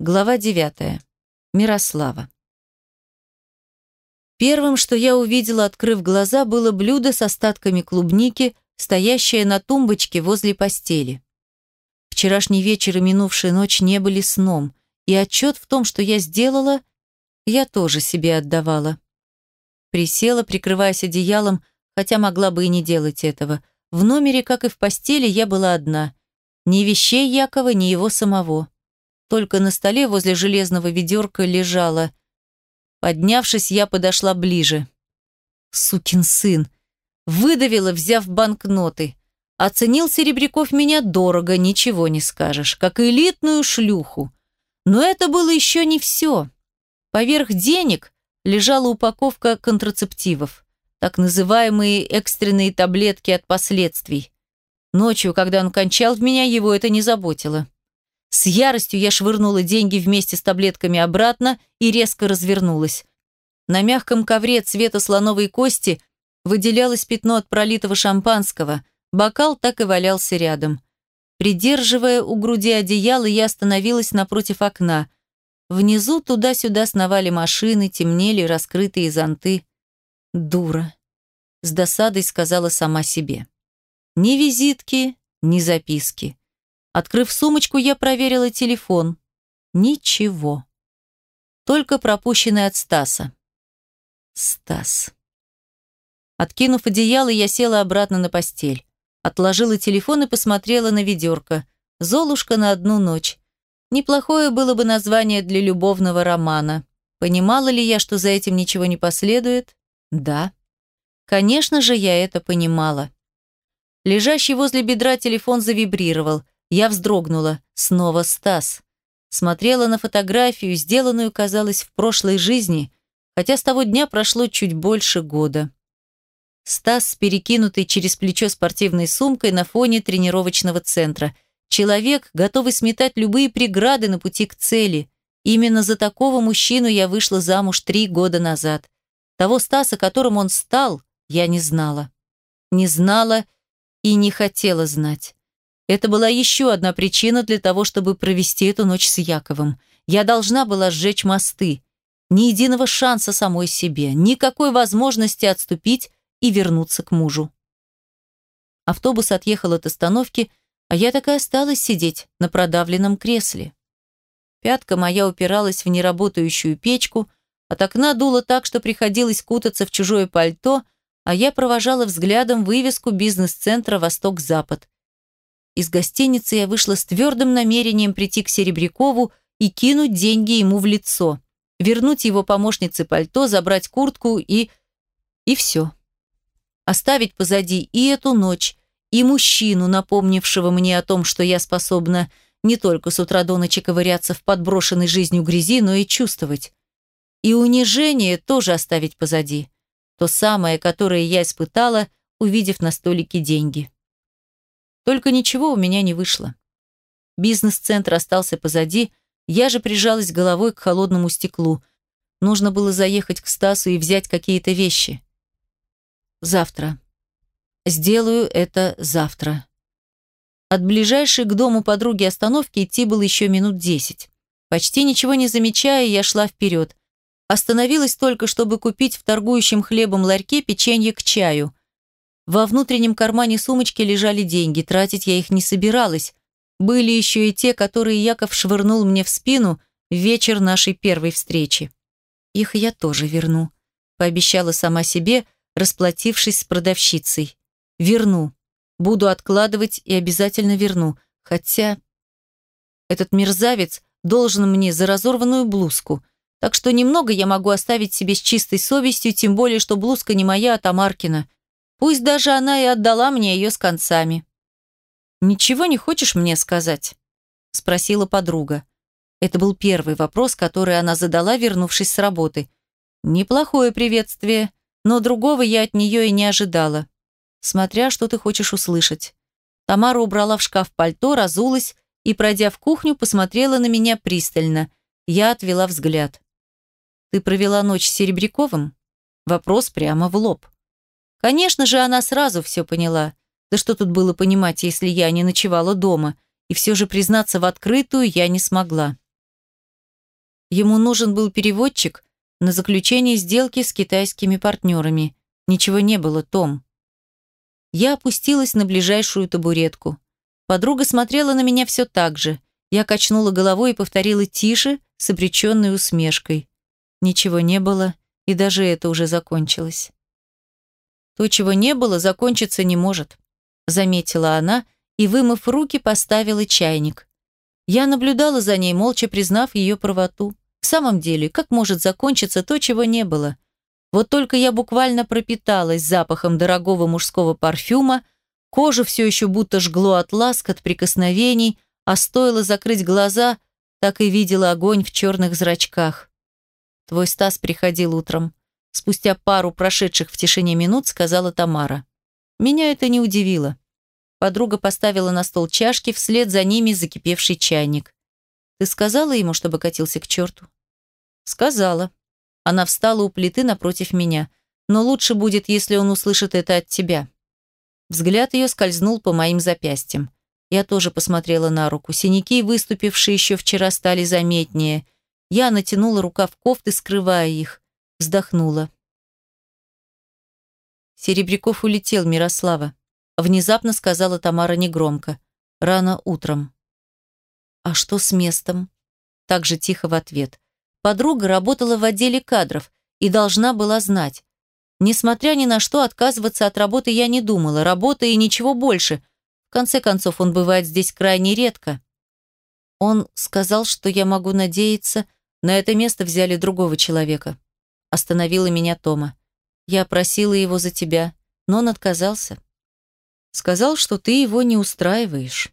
Глава 9. Мирослава. Первым, что я увидела, открыв глаза, было блюдо с остатками клубники, стоящее на тумбочке возле постели. Вчерашний вечер и минувшая ночь не были сном, и отчет в том, что я сделала, я тоже себе отдавала. Присела, прикрываясь одеялом, хотя могла бы и не делать этого. В номере, как и в постели, я была одна. Ни вещей Якова, ни его самого. Только на столе возле железного ведерка лежала. Поднявшись, я подошла ближе. Сукин сын. Выдавила, взяв банкноты. Оценил Серебряков меня дорого, ничего не скажешь, как элитную шлюху. Но это было еще не все. Поверх денег лежала упаковка контрацептивов, так называемые экстренные таблетки от последствий. Ночью, когда он кончал в меня, его это не заботило. С яростью я швырнула деньги вместе с таблетками обратно и резко развернулась. На мягком ковре цвета слоновой кости выделялось пятно от пролитого шампанского. Бокал так и валялся рядом. Придерживая у груди одеяло, я остановилась напротив окна. Внизу туда-сюда сновали машины, темнели раскрытые зонты. «Дура», — с досадой сказала сама себе. «Ни визитки, ни записки. Открыв сумочку, я проверила телефон. Ничего. Только пропущенный от Стаса. Стас. Откинув одеяло, я села обратно на постель. Отложила телефон и посмотрела на ведерко. «Золушка на одну ночь». Неплохое было бы название для любовного романа. Понимала ли я, что за этим ничего не последует? Да. Конечно же, я это понимала. Лежащий возле бедра телефон завибрировал – я вздрогнула. Снова Стас. Смотрела на фотографию, сделанную, казалось, в прошлой жизни, хотя с того дня прошло чуть больше года. Стас с перекинутой через плечо спортивной сумкой на фоне тренировочного центра. Человек, готовый сметать любые преграды на пути к цели. Именно за такого мужчину я вышла замуж три года назад. Того Стаса, которым он стал, я не знала. Не знала и не хотела знать. Это была еще одна причина для того, чтобы провести эту ночь с Яковом. Я должна была сжечь мосты. Ни единого шанса самой себе, никакой возможности отступить и вернуться к мужу. Автобус отъехал от остановки, а я так и осталась сидеть на продавленном кресле. Пятка моя упиралась в неработающую печку, от окна дуло так, что приходилось кутаться в чужое пальто, а я провожала взглядом вывеску бизнес-центра «Восток-Запад», из гостиницы я вышла с твердым намерением прийти к Серебрякову и кинуть деньги ему в лицо, вернуть его помощнице пальто, забрать куртку и... и все. Оставить позади и эту ночь, и мужчину, напомнившего мне о том, что я способна не только с утра до ночи ковыряться в подброшенной жизнью грязи, но и чувствовать. И унижение тоже оставить позади. То самое, которое я испытала, увидев на столике деньги. Только ничего у меня не вышло. Бизнес-центр остался позади, я же прижалась головой к холодному стеклу. Нужно было заехать к Стасу и взять какие-то вещи. Завтра. Сделаю это завтра. От ближайшей к дому подруги остановки идти было еще минут десять. Почти ничего не замечая, я шла вперед. Остановилась только, чтобы купить в торгующем хлебом ларьке печенье к чаю. Во внутреннем кармане сумочки лежали деньги, тратить я их не собиралась. Были еще и те, которые Яков швырнул мне в спину в вечер нашей первой встречи. Их я тоже верну, пообещала сама себе, расплатившись с продавщицей. Верну. Буду откладывать и обязательно верну. Хотя этот мерзавец должен мне за разорванную блузку. Так что немного я могу оставить себе с чистой совестью, тем более, что блузка не моя, а Тамаркина. Пусть даже она и отдала мне ее с концами. «Ничего не хочешь мне сказать?» – спросила подруга. Это был первый вопрос, который она задала, вернувшись с работы. Неплохое приветствие, но другого я от нее и не ожидала. Смотря, что ты хочешь услышать. Тамара убрала в шкаф пальто, разулась и, пройдя в кухню, посмотрела на меня пристально. Я отвела взгляд. «Ты провела ночь с Серебряковым?» Вопрос прямо в лоб. Конечно же, она сразу все поняла. Да что тут было понимать, если я не ночевала дома? И все же признаться в открытую я не смогла. Ему нужен был переводчик на заключение сделки с китайскими партнерами. Ничего не было, Том. Я опустилась на ближайшую табуретку. Подруга смотрела на меня все так же. Я качнула головой и повторила тише, с обреченной усмешкой. Ничего не было, и даже это уже закончилось. То, чего не было, закончиться не может, заметила она и, вымыв руки, поставила чайник. Я наблюдала за ней, молча признав ее правоту. В самом деле, как может закончиться то, чего не было? Вот только я буквально пропиталась запахом дорогого мужского парфюма, кожу все еще будто жгло от ласк, от прикосновений, а стоило закрыть глаза, так и видела огонь в черных зрачках. Твой Стас приходил утром. Спустя пару прошедших в тишине минут сказала Тамара. Меня это не удивило. Подруга поставила на стол чашки, вслед за ними закипевший чайник. «Ты сказала ему, чтобы катился к черту?» «Сказала». Она встала у плиты напротив меня. «Но лучше будет, если он услышит это от тебя». Взгляд ее скользнул по моим запястьям. Я тоже посмотрела на руку. Синяки, выступившие еще вчера, стали заметнее. Я натянула рукав кофты, скрывая их. Вздохнула. Серебряков улетел, Мирослава. Внезапно сказала Тамара негромко. Рано утром. «А что с местом?» Так же тихо в ответ. Подруга работала в отделе кадров и должна была знать. Несмотря ни на что, отказываться от работы я не думала. Работа и ничего больше. В конце концов, он бывает здесь крайне редко. Он сказал, что я могу надеяться, на это место взяли другого человека. Остановила меня Тома. Я просила его за тебя, но он отказался. Сказал, что ты его не устраиваешь.